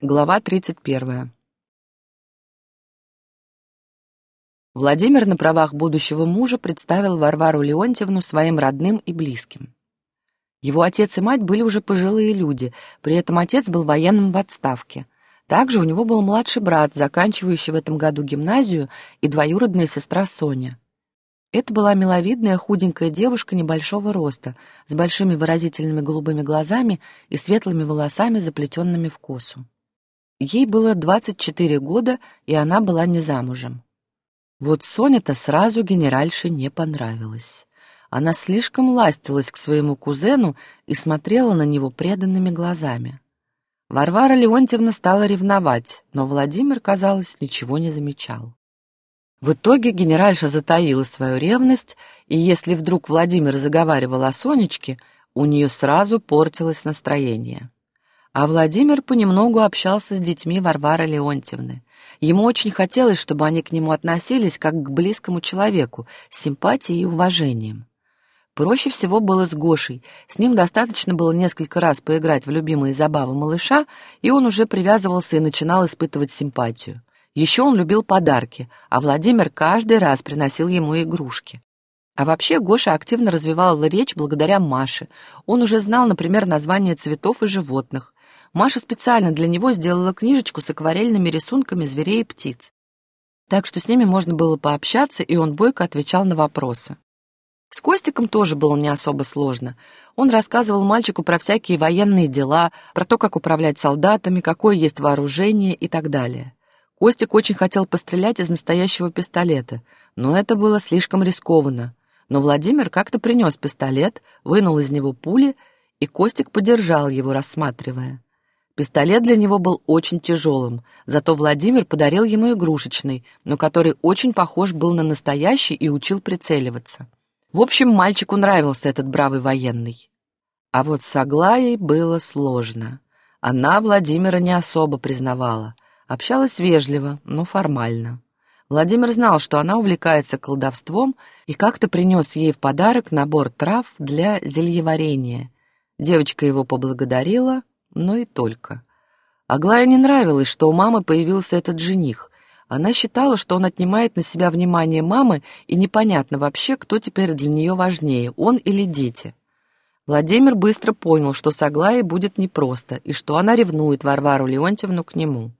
Глава 31. Владимир на правах будущего мужа представил Варвару Леонтьевну своим родным и близким. Его отец и мать были уже пожилые люди, при этом отец был военным в отставке. Также у него был младший брат, заканчивающий в этом году гимназию, и двоюродная сестра Соня. Это была миловидная худенькая девушка небольшого роста, с большими выразительными голубыми глазами и светлыми волосами, заплетенными в косу. Ей было 24 года, и она была не замужем. Вот Соня-то сразу генеральше не понравилась. Она слишком ластилась к своему кузену и смотрела на него преданными глазами. Варвара Леонтьевна стала ревновать, но Владимир, казалось, ничего не замечал. В итоге генеральша затаила свою ревность, и если вдруг Владимир заговаривал о Сонечке, у нее сразу портилось настроение. А Владимир понемногу общался с детьми Варвары Леонтьевны. Ему очень хотелось, чтобы они к нему относились как к близкому человеку, с симпатией и уважением. Проще всего было с Гошей. С ним достаточно было несколько раз поиграть в любимые забавы малыша, и он уже привязывался и начинал испытывать симпатию. Еще он любил подарки, а Владимир каждый раз приносил ему игрушки. А вообще Гоша активно развивал речь благодаря Маше. Он уже знал, например, названия цветов и животных. Маша специально для него сделала книжечку с акварельными рисунками зверей и птиц. Так что с ними можно было пообщаться, и он бойко отвечал на вопросы. С Костиком тоже было не особо сложно. Он рассказывал мальчику про всякие военные дела, про то, как управлять солдатами, какое есть вооружение и так далее. Костик очень хотел пострелять из настоящего пистолета, но это было слишком рискованно. Но Владимир как-то принес пистолет, вынул из него пули, и Костик подержал его, рассматривая. Пистолет для него был очень тяжелым, зато Владимир подарил ему игрушечный, но который очень похож был на настоящий и учил прицеливаться. В общем, мальчику нравился этот бравый военный. А вот с Аглаей было сложно. Она Владимира не особо признавала, общалась вежливо, но формально. Владимир знал, что она увлекается колдовством и как-то принес ей в подарок набор трав для зельеварения. Девочка его поблагодарила, но и только. Аглае не нравилось, что у мамы появился этот жених. Она считала, что он отнимает на себя внимание мамы, и непонятно вообще, кто теперь для нее важнее, он или дети. Владимир быстро понял, что с Аглаей будет непросто, и что она ревнует Варвару Леонтьевну к нему.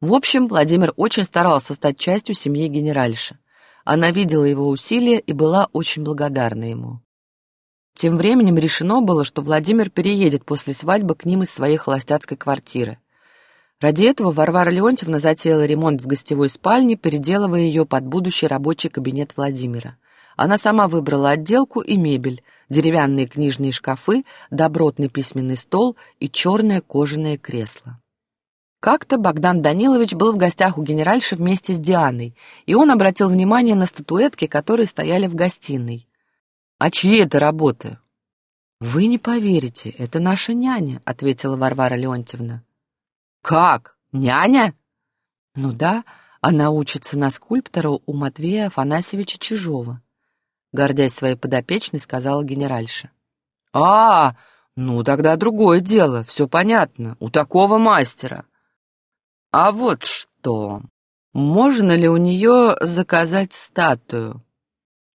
В общем, Владимир очень старался стать частью семьи генеральши. Она видела его усилия и была очень благодарна ему. Тем временем решено было, что Владимир переедет после свадьбы к ним из своей холостяцкой квартиры. Ради этого Варвара Леонтьевна затеяла ремонт в гостевой спальне, переделывая ее под будущий рабочий кабинет Владимира. Она сама выбрала отделку и мебель, деревянные книжные шкафы, добротный письменный стол и черное кожаное кресло. Как-то Богдан Данилович был в гостях у генеральши вместе с Дианой, и он обратил внимание на статуэтки, которые стояли в гостиной. «А чьи это работы?» «Вы не поверите, это наша няня», — ответила Варвара Леонтьевна. «Как? Няня?» «Ну да, она учится на скульптора у Матвея Афанасьевича Чижова», — гордясь своей подопечной, сказала генеральша. «А, ну тогда другое дело, все понятно, у такого мастера». «А вот что, можно ли у нее заказать статую?»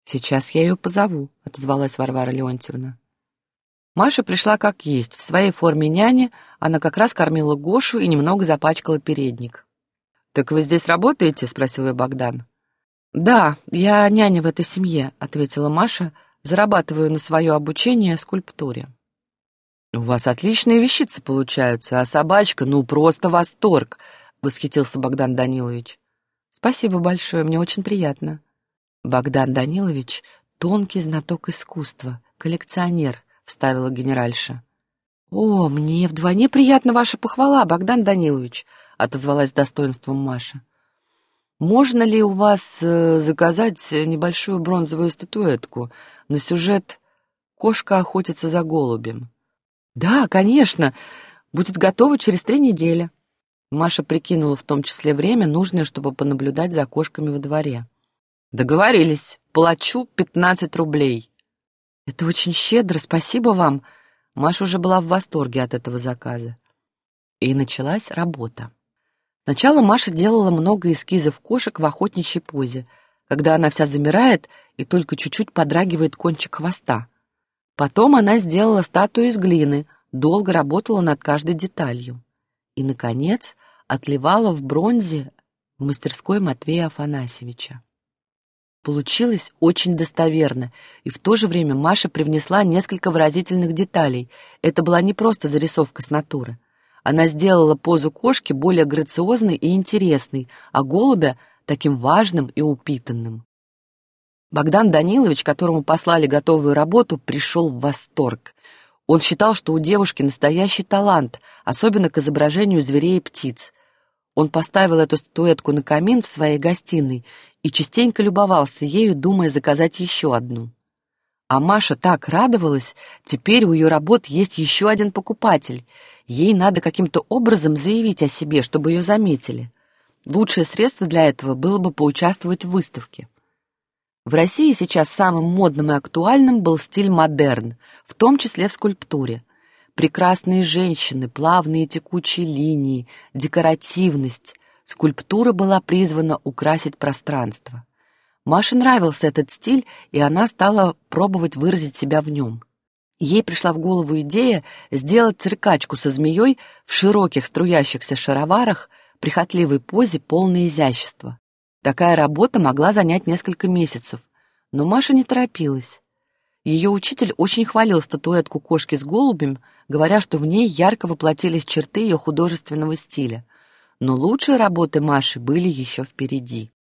«Сейчас я ее позову», — отозвалась Варвара Леонтьевна. Маша пришла как есть, в своей форме няни, она как раз кормила Гошу и немного запачкала передник. «Так вы здесь работаете?» — спросил ее Богдан. «Да, я няня в этой семье», — ответила Маша, «зарабатываю на свое обучение скульптуре». «У вас отличные вещицы получаются, а собачка, ну, просто восторг», — восхитился Богдан Данилович. «Спасибо большое, мне очень приятно», Богдан Данилович — тонкий знаток искусства, коллекционер, — вставила генеральша. «О, мне вдвойне приятна ваша похвала, Богдан Данилович», — отозвалась достоинством Маша. «Можно ли у вас э, заказать небольшую бронзовую статуэтку на сюжет «Кошка охотится за голубем»?» «Да, конечно. Будет готово через три недели». Маша прикинула в том числе время, нужное, чтобы понаблюдать за кошками во дворе. Договорились. Плачу пятнадцать рублей. Это очень щедро, спасибо вам. Маша уже была в восторге от этого заказа. и началась работа. Сначала Маша делала много эскизов кошек в охотничьей позе, когда она вся замирает и только чуть-чуть подрагивает кончик хвоста. Потом она сделала статую из глины, долго работала над каждой деталью. И, наконец, отливала в бронзе в мастерской Матвея Афанасьевича. Получилось очень достоверно, и в то же время Маша привнесла несколько выразительных деталей. Это была не просто зарисовка с натуры. Она сделала позу кошки более грациозной и интересной, а голубя — таким важным и упитанным. Богдан Данилович, которому послали готовую работу, пришел в восторг. Он считал, что у девушки настоящий талант, особенно к изображению зверей и птиц. Он поставил эту статуэтку на камин в своей гостиной и частенько любовался ею, думая заказать еще одну. А Маша так радовалась, теперь у ее работ есть еще один покупатель. Ей надо каким-то образом заявить о себе, чтобы ее заметили. Лучшее средство для этого было бы поучаствовать в выставке. В России сейчас самым модным и актуальным был стиль модерн, в том числе в скульптуре. Прекрасные женщины, плавные текучие линии, декоративность. Скульптура была призвана украсить пространство. Маше нравился этот стиль, и она стала пробовать выразить себя в нем. Ей пришла в голову идея сделать циркачку со змеей в широких струящихся шароварах, прихотливой позе, полной изящества. Такая работа могла занять несколько месяцев, но Маша не торопилась. Ее учитель очень хвалил статуэтку кошки с голубем, говоря, что в ней ярко воплотились черты ее художественного стиля. Но лучшие работы Маши были еще впереди.